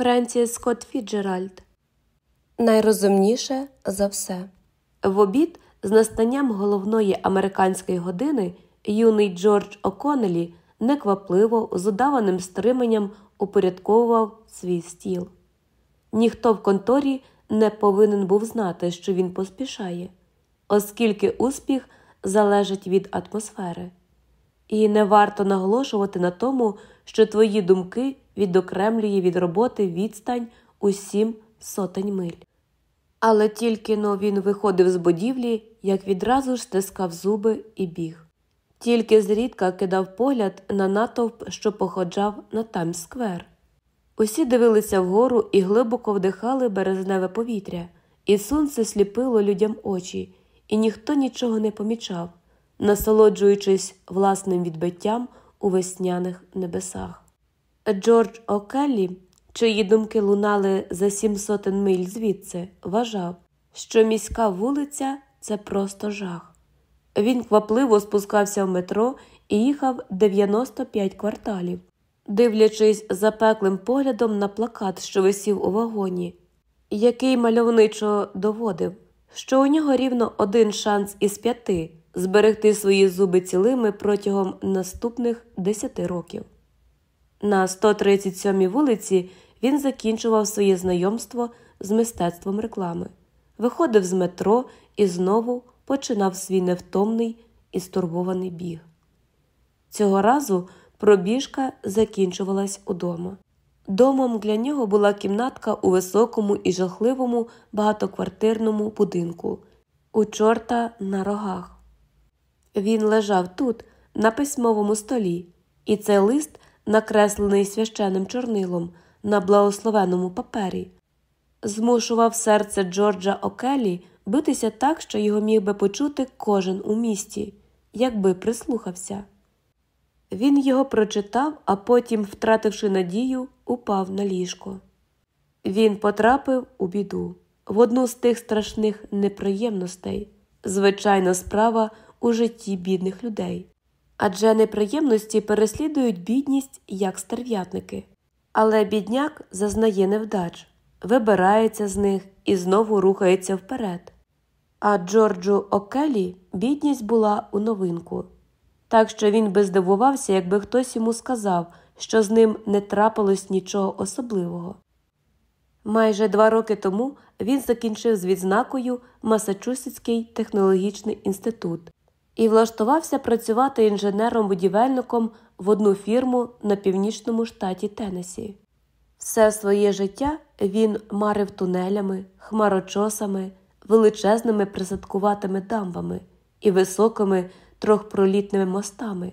Френсіс Скотт Фіцджеральд. Найрозумніше за все. В обід з настанням головної американської години юний Джордж О'Келлі неквапливо з удаваним стриманням упорядковував свій стіл. Ніхто в конторі не повинен був знати, що він поспішає, оскільки успіх залежить від атмосфери. І не варто наголошувати на тому, що твої думки відокремлює від роботи відстань у сім сотень миль. Але тільки но він виходив з будівлі, як відразу ж стискав зуби і біг. Тільки зрідка кидав погляд на натовп, що походжав на Таймс-сквер. Усі дивилися вгору і глибоко вдихали березневе повітря, і сонце сліпило людям очі, і ніхто нічого не помічав, насолоджуючись власним відбиттям у весняних небесах. Джордж О'Келлі, чиї думки лунали за сім сотень миль звідси, вважав, що міська вулиця це просто жах. Він квапливо спускався в метро і їхав 95 кварталів, дивлячись запеклим поглядом на плакат, що висів у вагоні, який мальовничо доводив, що у нього рівно один шанс із п'яти зберегти свої зуби цілими протягом наступних 10 років. На 137-й вулиці він закінчував своє знайомство з мистецтвом реклами, виходив з метро і знову починав свій невтомний і стурбований біг. Цього разу пробіжка закінчувалась удома. Домом для нього була кімнатка у високому і жахливому багатоквартирному будинку, у чорта на рогах. Він лежав тут, на письмовому столі, і цей лист, накреслений священним чорнилом на благословеному папері, змушував серце Джорджа Окелі битися так, що його міг би почути кожен у місті, якби прислухався. Він його прочитав, а потім, втративши надію, упав на ліжко. Він потрапив у біду, в одну з тих страшних неприємностей, звичайна справа у житті бідних людей. Адже неприємності переслідують бідність як стерв'ятники. Але бідняк зазнає невдач, вибирається з них і знову рухається вперед. А Джорджу Окелі бідність була у новинку, так що він би здивувався, якби хтось йому сказав, що з ним не трапилось нічого особливого. Майже два роки тому він закінчив з відзнакою Масачусетський технологічний інститут і влаштувався працювати інженером-будівельником в одну фірму на північному штаті Теннесі. Все своє життя він марив тунелями, хмарочосами, величезними присадкуватими дамбами і високими трьохпролітними мостами,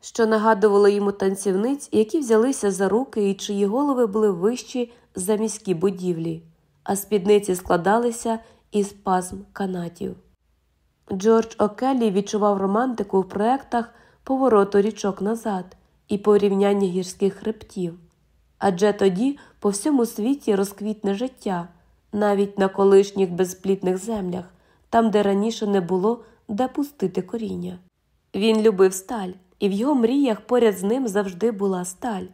що нагадували йому танцівниць, які взялися за руки і чиї голови були вищі за міські будівлі, а спідниці складалися із пазм канатів. Джордж Океллі відчував романтику в проектах повороту річок назад і порівняння гірських хребтів, адже тоді по всьому світі розквітне життя, навіть на колишніх безплітних землях, там, де раніше не було де пустити коріння. Він любив сталь, і в його мріях поряд з ним завжди була сталь,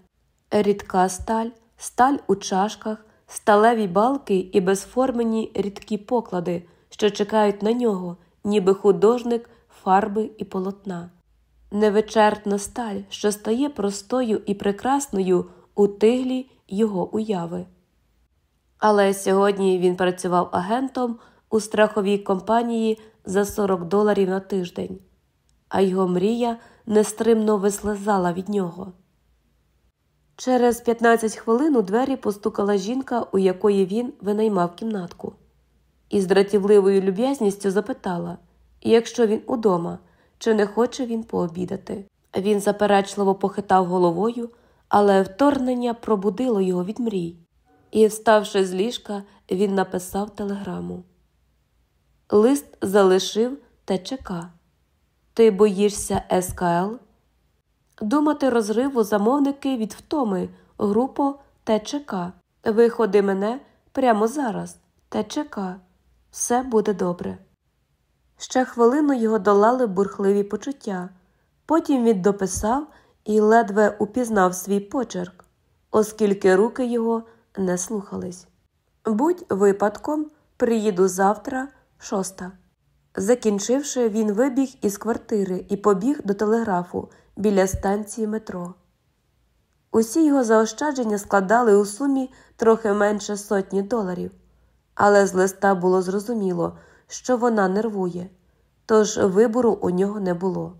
рідка сталь, сталь у чашках, сталеві балки і безформені рідкі поклади, що чекають на нього ніби художник фарби і полотна, невичерпна сталь, що стає простою і прекрасною у тиглі його уяви. Але сьогодні він працював агентом у страховій компанії за 40 доларів на тиждень, а його мрія нестримно вислизала від нього. Через 15 хвилин у двері постукала жінка, у якої він винаймав кімнатку і з дратівливою люб'язністю запитала, якщо він удома, чи не хоче він пообідати. Він заперечливо похитав головою, але вторгнення пробудило його від мрій, і, вставши з ліжка, він написав телеграму. Лист залишив ТЧК. Ти боїшся СКЛ? Думати розриву замовники від втоми, групо ТЧК. Виходи мене прямо зараз. ТЧК все буде добре. Ще хвилину його долали бурхливі почуття, потім він дописав і ледве упізнав свій почерк, оскільки руки його не слухались. Будь випадком, приїду завтра, шоста. Закінчивши, він вибіг із квартири і побіг до телеграфу біля станції метро. Усі його заощадження складали у сумі трохи менше сотні доларів, але з листа було зрозуміло, що вона нервує, тож вибору у нього не було.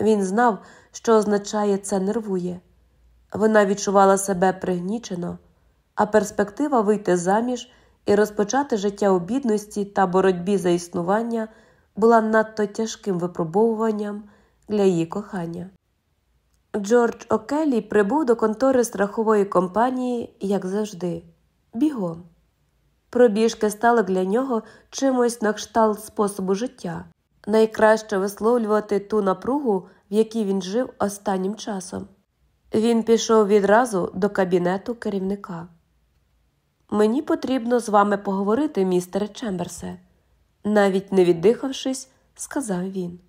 Він знав, що означає це нервує. Вона відчувала себе пригнічено, а перспектива вийти заміж і розпочати життя у бідності та боротьбі за існування була надто тяжким випробовуванням для її кохання. Джордж Окелі прибув до контори страхової компанії, як завжди, бігом. Пробіжки стали для нього чимось на кшталт способу життя, найкраще висловлювати ту напругу, в якій він жив останнім часом. Він пішов відразу до кабінету керівника. Мені потрібно з вами поговорити, містере Чемберсе, навіть не віддихавшись, сказав він.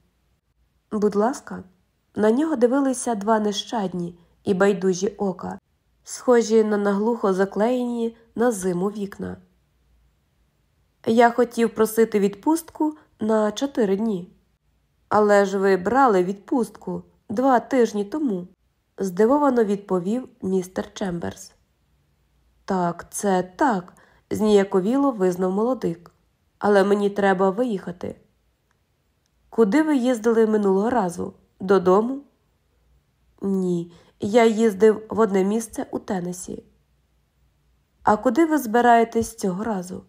Будь ласка, на нього дивилися два нещадні і байдужі ока, схожі на наглухо заклеєні на зиму вікна. Я хотів просити відпустку на чотири дні. Але ж ви брали відпустку два тижні тому, здивовано відповів містер Чемберс. Так, це так, зніяковіло визнав молодик. Але мені треба виїхати. Куди ви їздили минулого разу? Додому? Ні, я їздив в одне місце у Теннесі. А куди ви збираєтесь цього разу?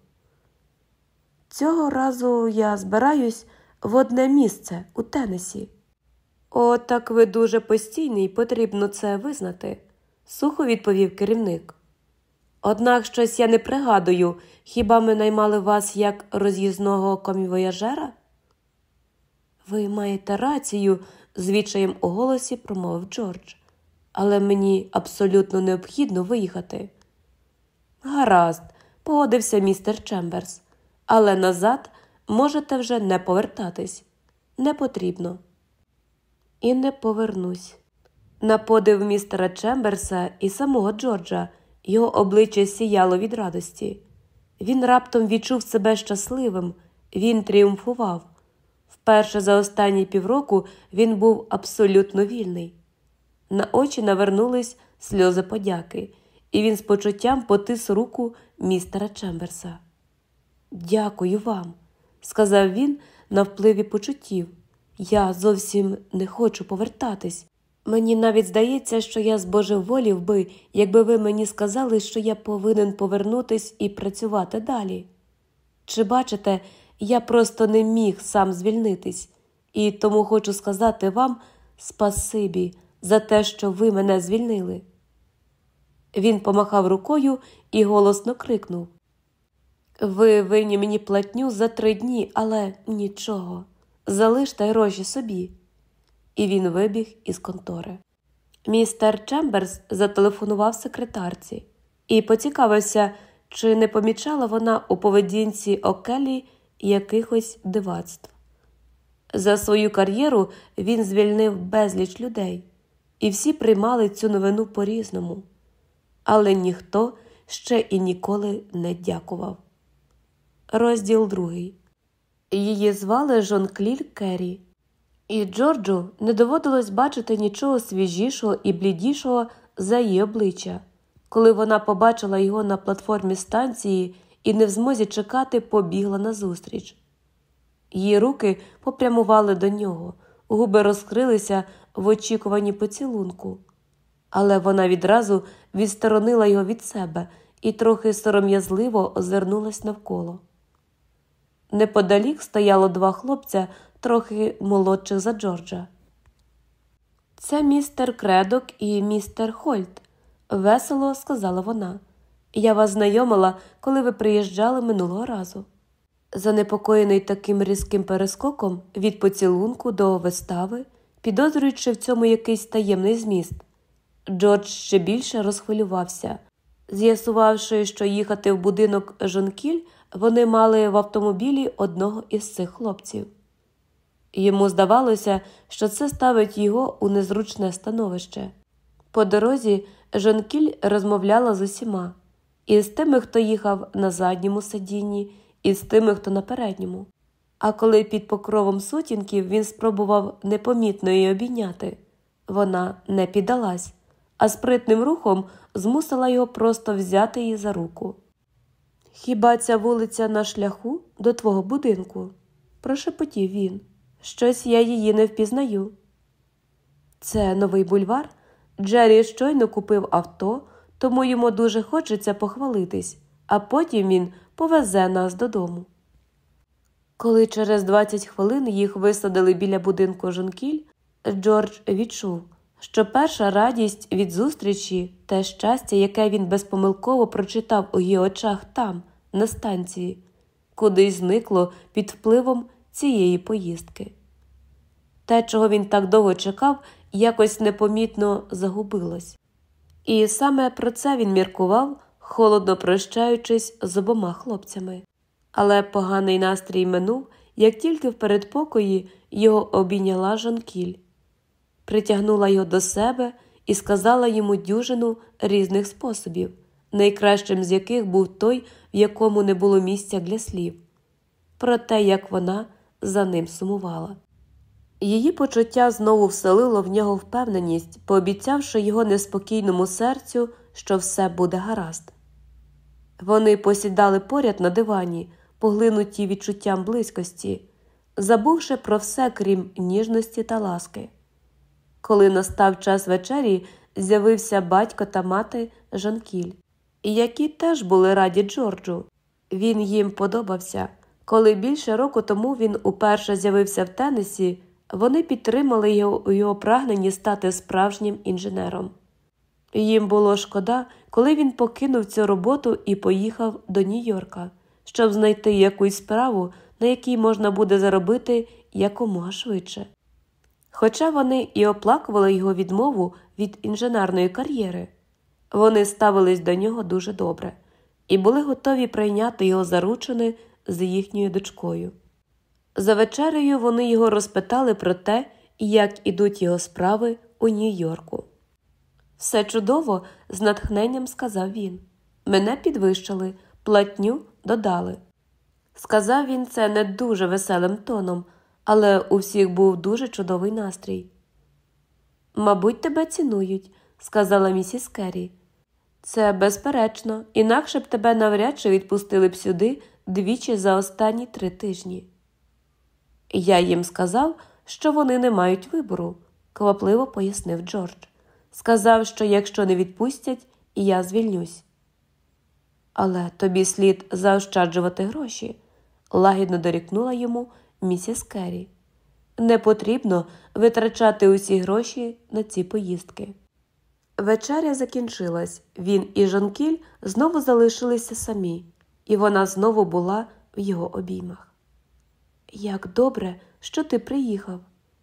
Цього разу я збираюсь в одне місце у Теннесі. О, так ви дуже постійний, потрібно це визнати, сухо відповів керівник. Однак щось я не пригадую, хіба ми наймали вас як роз'їзного комівояжера? Ви маєте рацію, з відчаєм у голосі промовив Джордж, але мені абсолютно необхідно виїхати. Гаразд, погодився містер Чемберс, але назад можете вже не повертатись. Не потрібно. І не повернусь. На подив містера Чемберса і самого Джорджа його обличчя сіяло від радості. Він раптом відчув себе щасливим, він тріумфував. Вперше за останні півроку він був абсолютно вільний. На очі навернулись сльози подяки, і він з почуттям потис руку містера Чемберса. Дякую вам, сказав він на впливі почуттів. Я зовсім не хочу повертатись. Мені навіть здається, що я збожеволів би, якби ви мені сказали, що я повинен повернутись і працювати далі. Чи бачите, я просто не міг сам звільнитись, і тому хочу сказати вам спасибі за те, що ви мене звільнили. Він помахав рукою і голосно крикнув Ви винні мені платню за три дні, але нічого. Залиште гроші собі. І він вибіг із контори. Містер Чемберс зателефонував секретарці і поцікавився, чи не помічала вона у поведінці Окелі якихось дивацтв. За свою кар'єру він звільнив безліч людей, і всі приймали цю новину по різному, але ніхто ще і ніколи не дякував. Розділ другий. Її звали Жон Кліль Керрі, і Джорджу не доводилось бачити нічого свіжішого і блідішого за її обличчя, коли вона побачила його на платформі станції і, не в змозі чекати, побігла назустріч. Її руки попрямували до нього, губи розкрилися в очікуванні поцілунку, але вона відразу відсторонила його від себе і трохи сором'язливо озирнулась навколо. Неподалік стояло два хлопця, трохи молодших за Джорджа. Це містер Кредок і містер Хольт, весело сказала вона. Я вас знайомила, коли ви приїжджали минулого разу. Занепокоєний таким різким перескоком від поцілунку до вистави, підозрюючи в цьому якийсь таємний зміст, Джордж ще більше розхвилювався, з'ясувавши, що їхати в будинок Жонкіль вони мали в автомобілі одного із цих хлопців. Йому здавалося, що це ставить його у незручне становище. По дорозі Жонкіль розмовляла з усіма і з тими, хто їхав на задньому сидінні, і з тими, хто на передньому. А коли під покровом сутінків він спробував непомітно її обійняти, вона не піддалась, а спритним рухом змусила його просто взяти її за руку. Хіба ця вулиця на шляху до твого будинку? прошепотів він. Щось я її не впізнаю. Це новий бульвар. Джері щойно купив авто, тому йому дуже хочеться похвалитись, а потім він повезе нас додому. Коли через 20 хвилин їх висадили біля будинку Жонкіль, Джордж відчув, що перша радість від зустрічі те щастя, яке він безпомилково прочитав у її очах там, на станції, кудись зникло під впливом цієї поїздки. Те, чого він так довго чекав, якось непомітно загубилось. І саме про це він міркував, холодно прощаючись з обома хлопцями. Але поганий настрій минув, як тільки в передпокої його обійняла Жанкіль, притягнула його до себе і сказала йому дюжину різних способів, найкращим з яких був той, в якому не було місця для слів, про те, як вона за ним сумувала. Її почуття знову вселило в нього впевненість, пообіцявши його неспокійному серцю, що все буде гаразд. Вони посідали поряд на дивані, поглинуті відчуттям близькості, забувши про все, крім ніжності та ласки. Коли настав час вечері, з'явився батько та мати Жанкіль, які теж були раді Джорджу. Він їм подобався. Коли більше року тому він уперше з'явився в тенісі, вони підтримали його у його прагненні стати справжнім інженером. Їм було шкода, коли він покинув цю роботу і поїхав до Нью-Йорка, щоб знайти якусь справу, на якій можна буде заробити якомога швидше. Хоча вони і оплакували його відмову від інженерної кар'єри, вони ставились до нього дуже добре і були готові прийняти його заручини з їхньою дочкою. За вечерею вони його розпитали про те, як ідуть його справи у Нью-Йорку. Все чудово, з натхненням сказав він. Мене підвищили, платню додали. Сказав він це не дуже веселим тоном, але у всіх був дуже чудовий настрій. Мабуть, тебе цінують, сказала місіс Керрі. Це безперечно, інакше б тебе навряд чи відпустили б сюди двічі за останні три тижні. Я їм сказав, що вони не мають вибору, квапливо пояснив Джордж. Сказав, що якщо не відпустять, я звільнюсь. Але тобі слід заощаджувати гроші, лагідно дорікнула йому місіс Керрі. Не потрібно витрачати усі гроші на ці поїздки. Вечеря закінчилась, він і Жанкіль знову залишилися самі, і вона знову була в його обіймах. Як добре, що ти приїхав,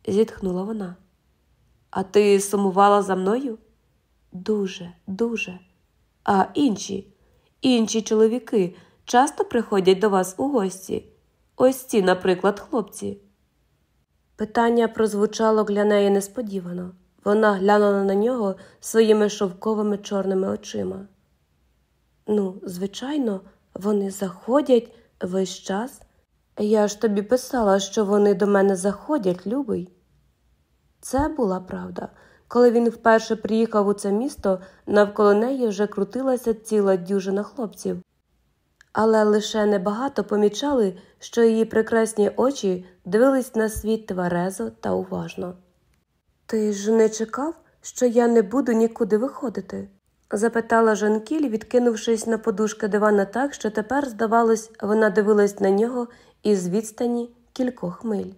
зітхнула вона. А ти сумувала за мною? Дуже, дуже. А інші, інші чоловіки часто приходять до вас у гості. Ось ці, наприклад, хлопці. Питання прозвучало для неї несподівано. Вона глянула на нього своїми шовковими чорними очима. Ну, звичайно, вони заходять весь час. Я ж тобі писала, що вони до мене заходять, любий. Це була правда. Коли він вперше приїхав у це місто, навколо неї вже крутилася ціла дюжина хлопців. Але лише небагато помічали, що її прекрасні очі дивились на світ тверезо та уважно. Ти ж не чекав, що я не буду нікуди виходити? запитала Жанкіль, відкинувшись на подушки дивана так, що тепер, здавалось, вона дивилась на нього із відстані кількох миль.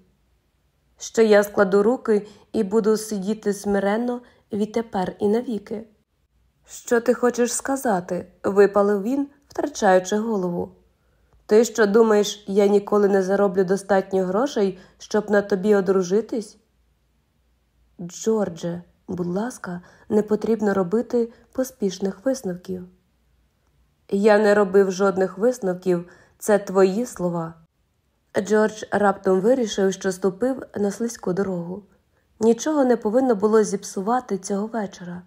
Що я складу руки і буду сидіти смиренно відтепер і навіки. Що ти хочеш сказати? випалив він, втрачаючи голову. Ти що думаєш, я ніколи не зароблю достатньо грошей, щоб на тобі одружитись? Джордже, будь ласка, не потрібно робити поспішних висновків. Я не робив жодних висновків, це твої слова. Джордж раптом вирішив, що ступив на слизьку дорогу. Нічого не повинно було зіпсувати цього вечора.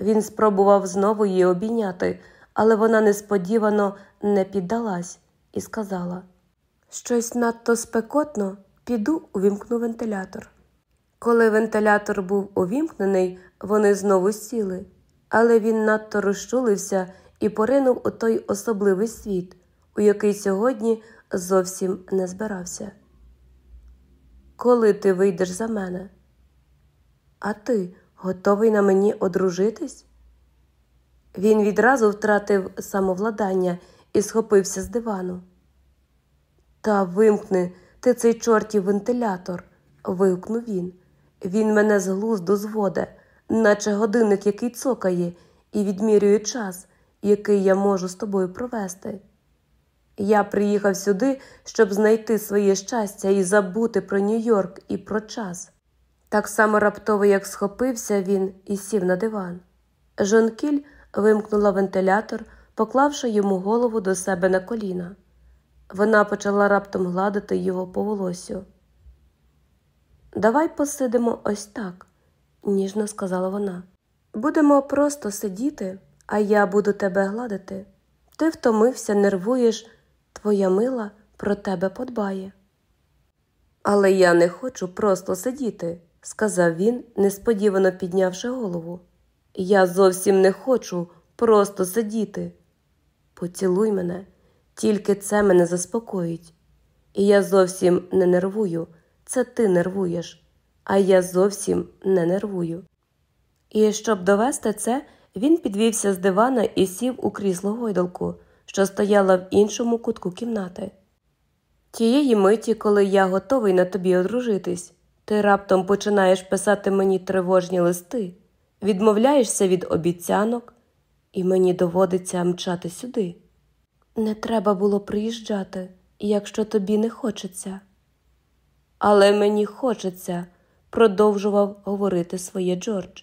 Він спробував знову її обійняти, але вона несподівано не піддалась і сказала Щось надто спекотно, піду увімкну вентилятор. Коли вентилятор був увімкнений, вони знову сіли, але він надто розчулився і поринув у той особливий світ, у який сьогодні зовсім не збирався. Коли ти вийдеш за мене? А ти готовий на мені одружитись? Він відразу втратив самовладання і схопився з дивану. Та вимкни ти цей чортів вентилятор, вигукнув він. Він мене з глузду зводе, наче годинник, який цокає, і відмірює час, який я можу з тобою провести. Я приїхав сюди, щоб знайти своє щастя і забути про Нью-Йорк і про час. Так само раптово, як схопився він і сів на диван. Жонкіль вимкнула вентилятор, поклавши йому голову до себе на коліна. Вона почала раптом гладити його по волосю. Давай посидимо ось так, ніжно сказала вона. Будемо просто сидіти, а я буду тебе гладити. Ти втомився, нервуєш, твоя мила про тебе подбає. Але я не хочу просто сидіти, сказав він, несподівано піднявши голову. Я зовсім не хочу просто сидіти. Поцілуй мене, тільки це мене заспокоїть. І я зовсім не нервую, це ти нервуєш, а я зовсім не нервую. І щоб довести це, він підвівся з дивана і сів у крісло гойдалку, що стояла в іншому кутку кімнати. Тієї миті, коли я готовий на тобі одружитись, ти раптом починаєш писати мені тривожні листи, відмовляєшся від обіцянок, і мені доводиться мчати сюди. Не треба було приїжджати, якщо тобі не хочеться. Але мені хочеться, продовжував говорити своє Джордж.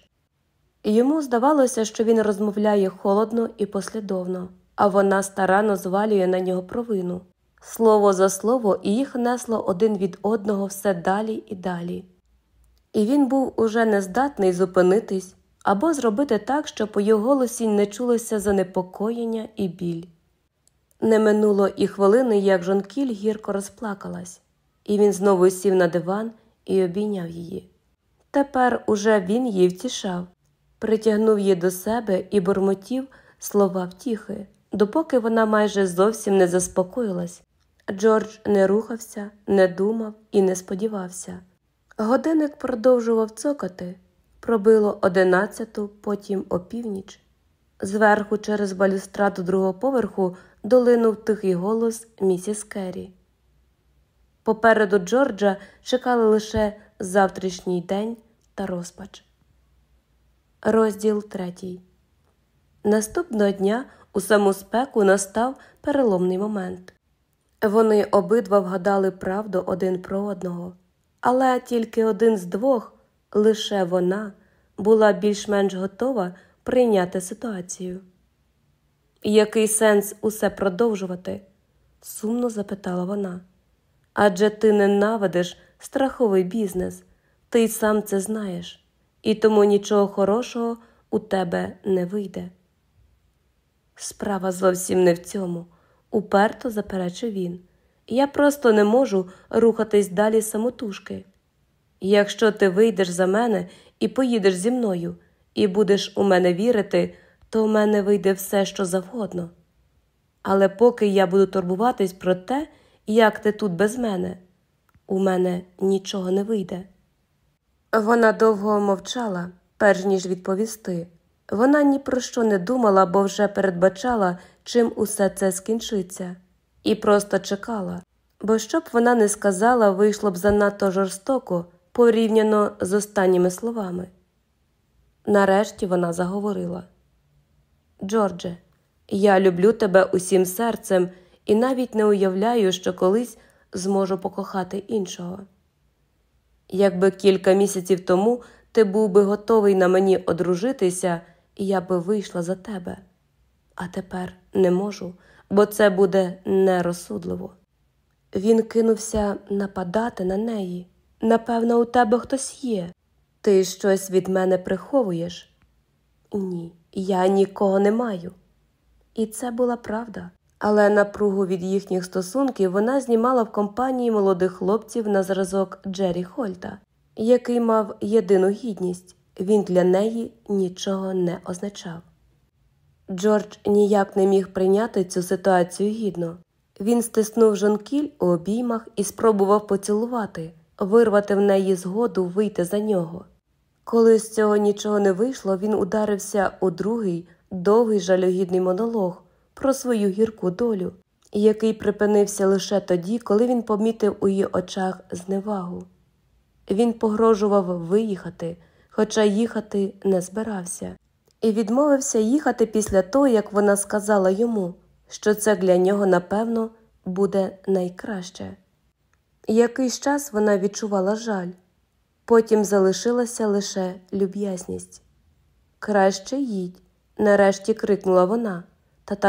Йому здавалося, що він розмовляє холодно і послідовно, а вона старанно звалює на нього провину. Слово за слово, і їх несло один від одного все далі і далі. І він був уже нездатний зупинитись або зробити так, щоб у його голосі не чулося занепокоєння і біль. Не минуло і хвилини, як жонкіль гірко розплакалась, і він знову сів на диван і обійняв її. Тепер уже він її втішав, притягнув її до себе і бурмотів слова втіхи, допоки вона майже зовсім не заспокоїлась. Джордж не рухався, не думав і не сподівався. Годинник продовжував цокати, пробило одинадцяту, потім опівніч. Зверху, через балюстраду другого поверху, долинув тихий голос місіс Керрі. Попереду Джорджа чекали лише завтрашній день та розпач. Розділ третій. Наступного дня у саму спеку настав переломний момент. Вони обидва вгадали правду один про одного, але тільки один з двох, лише вона, була більш-менш готова прийняти ситуацію. Який сенс усе продовжувати? сумно запитала вона. Адже ти ненавидиш страховий бізнес, ти й сам це знаєш, і тому нічого хорошого у тебе не вийде. Справа зовсім не в цьому, уперто заперечив він. Я просто не можу рухатись далі самотужки. Якщо ти вийдеш за мене і поїдеш зі мною, і будеш у мене вірити, то в мене вийде все, що завгодно. Але поки я буду турбуватись про те, як ти тут без мене, у мене нічого не вийде. Вона довго мовчала, перш ніж відповісти. Вона ні про що не думала, бо вже передбачала, чим усе це скінчиться, і просто чекала, бо що б вона не сказала, вийшло б занадто жорстоко порівняно з останніми словами. Нарешті вона заговорила Джордже, я люблю тебе усім серцем і навіть не уявляю, що колись зможу покохати іншого. Якби кілька місяців тому ти був би готовий на мені одружитися, я би вийшла за тебе, а тепер не можу, бо це буде нерозсудливо. Він кинувся нападати на неї. Напевно, у тебе хтось є. Ти щось від мене приховуєш. ні, я нікого не маю. І це була правда. Але напругу від їхніх стосунків вона знімала в компанії молодих хлопців на зразок Джері Хольта, який мав єдину гідність він для неї нічого не означав. Джордж ніяк не міг прийняти цю ситуацію гідно. Він стиснув жонкіль у обіймах і спробував поцілувати, вирвати в неї згоду вийти за нього. Коли з цього нічого не вийшло, він ударився у другий довгий жалюгідний монолог про свою гірку долю, який припинився лише тоді, коли він помітив у її очах зневагу. Він погрожував виїхати, хоча їхати не збирався, і відмовився їхати після того, як вона сказала йому, що це для нього, напевно, буде найкраще. Якийсь час вона відчувала жаль, потім залишилася лише люб'язність. Краще їдь, нарешті крикнула вона, та так